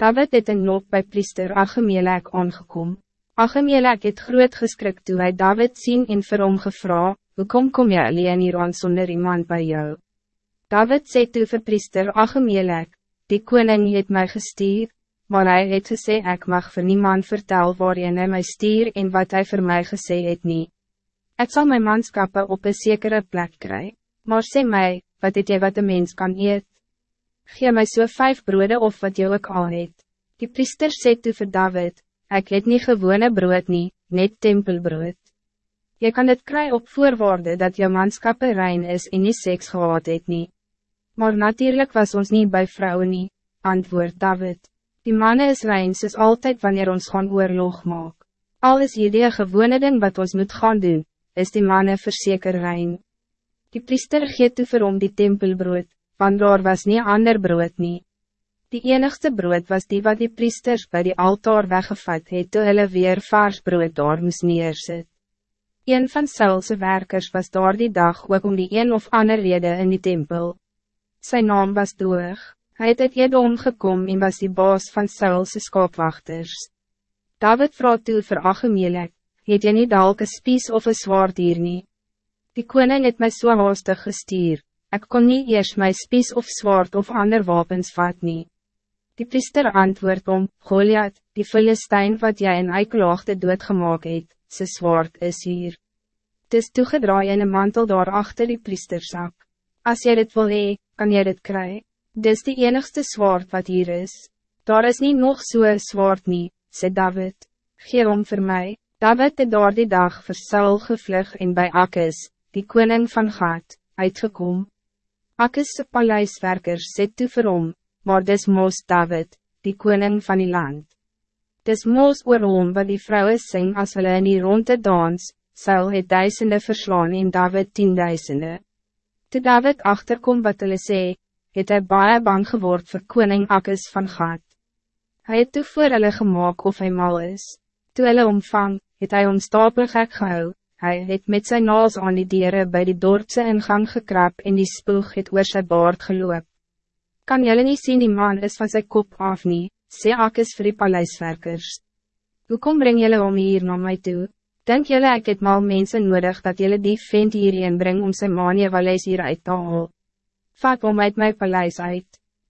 David het een noop bij priester Achemelek aangekom. Achemelek het groot geskrik toe hy David sien en vir hom gevra, Hoekom kom jy alleen hier aan sonder iemand bij jou? David sê toe vir priester Achemelek, die koning het mij gestuur, maar hij het gesê ek mag vir niemand vertel waarin hy my stuur en wat hij voor mij gesê het nie. Ek sal my manskappe op een zekere plek kry, maar sê my, wat het jy wat een mens kan eet? Gee my so vijf broode of wat jy ook al het. Die priester sê toe vir David, ek het nie gewone brood nie, net tempelbrood. Je kan het kry op voorwaarde dat jou manskappe rein is en nie seks gehad het nie. Maar natuurlijk was ons niet bij vrouwen nie, antwoord David. Die mannen is rein soos altijd wanneer ons gaan oorlog maak. Al is hierdie gewone ding wat ons moet gaan doen, is die mannen verzeker rein. Die priester geet toe vir hom die tempelbrood, want daar was nie ander brood nie. Die enigste brood was die wat die priesters bij die altaar weggevat het toe hulle weer vaars brood daar moes neersit. Een van Saulse werkers was daar die dag ook om die een of ander rede in die tempel. Zijn naam was Doeg, hij het het Edom gekom en was die baas van Saulse skaapwachters. David vroeg toe vir Achemelek, het jy nie dalk een spies of een zwaard hier nie? Die koning het mij so haastig gestuur, ik kon niet eerst mijn spies of zwaard of ander wapens vat nie. Die priester antwoord om, Goliath, die Philistijn wat jij in Eikelaagde doodgemaak het, sy zwaard is hier. Het is toegedraai in een mantel daar achter die priestersak. Als jy dit wil hee, kan jy dit kry. Dis die enigste zwaard wat hier is. Daar is niet nog zo'n so zwaard nie, sê David. Geer om voor mij. David het daar die dag vir Saul gevlug en bij Akkes, die koning van Gat, uitgekom. Akkes' paleiswerkers sê toe vir hom, maar dis Mos David, die koning van die land. Dis moos oor hom wat die vrouwen sing as hulle in die ronde dans, Saul het duisende verslaan en David tienduisende. Toe David achterkom wat hulle sê, het hy baie bang geword vir koning Akkes van Gat. Hij het toe voor hulle gemaak of hij mal is. Toe hulle omvang, het hy omstapel gek gehou, hy het met zijn naals aan die dieren bij die dorpse ingang gekrap en die spoeg het oor sy baard geloop. Kan jullie niet zien die man is van zijn kop af nie, sê Akis vir die paleiswerkers. Hoekom breng jullie om hier naar mij toe? Denk jullie ek het mal mensen nodig dat jullie die vent hierheen bring om sy manie waleis hier uit te haal? Vat om uit my paleis uit.